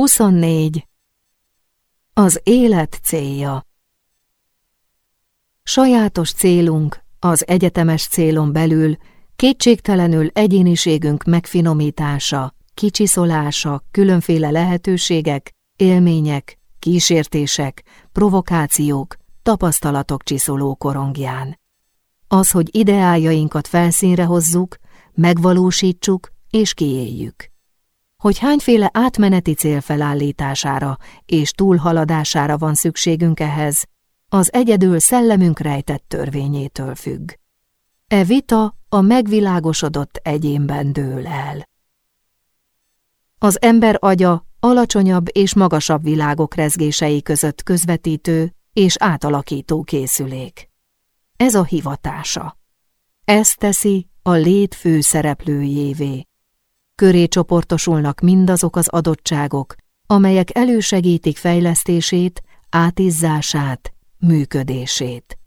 24. Az élet célja Sajátos célunk, az egyetemes célon belül kétségtelenül egyéniségünk megfinomítása, kicsiszolása, különféle lehetőségek, élmények, kísértések, provokációk, tapasztalatok csiszoló korongján. Az, hogy ideáljainkat felszínre hozzuk, megvalósítsuk és kiéljük hogy hányféle átmeneti cél felállítására és túlhaladására van szükségünk ehhez, az egyedül szellemünk rejtett törvényétől függ. E vita a megvilágosodott egyénben dől el. Az ember agya alacsonyabb és magasabb világok rezgései között közvetítő és átalakító készülék. Ez a hivatása. Ez teszi a lét fő szereplőjévé, köré csoportosulnak mindazok az adottságok, amelyek elősegítik fejlesztését, átizzását, működését.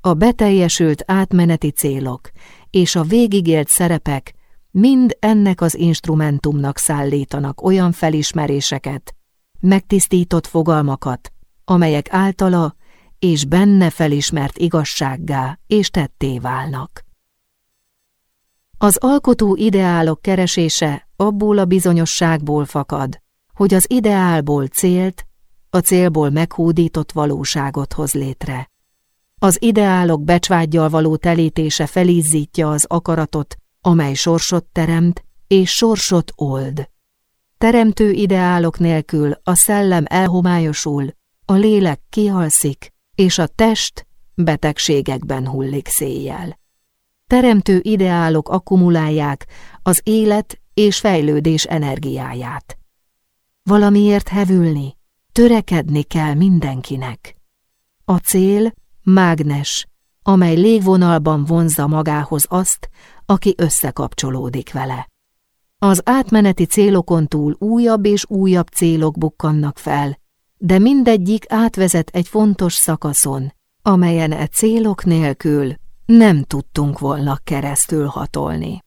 A beteljesült átmeneti célok és a végigélt szerepek mind ennek az instrumentumnak szállítanak olyan felismeréseket, megtisztított fogalmakat, amelyek általa és benne felismert igazsággá és tetté válnak. Az alkotó ideálok keresése abból a bizonyosságból fakad, hogy az ideálból célt, a célból meghódított valóságot hoz létre. Az ideálok becsvágyjal való telítése felízzítja az akaratot, amely sorsot teremt és sorsot old. Teremtő ideálok nélkül a szellem elhomályosul, a lélek kihalszik, és a test betegségekben hullik széjjel teremtő ideálok akkumulálják az élet és fejlődés energiáját. Valamiért hevülni, törekedni kell mindenkinek. A cél mágnes, amely légvonalban vonzza magához azt, aki összekapcsolódik vele. Az átmeneti célokon túl újabb és újabb célok bukkannak fel, de mindegyik átvezet egy fontos szakaszon, amelyen e célok nélkül nem tudtunk volna keresztül hatolni.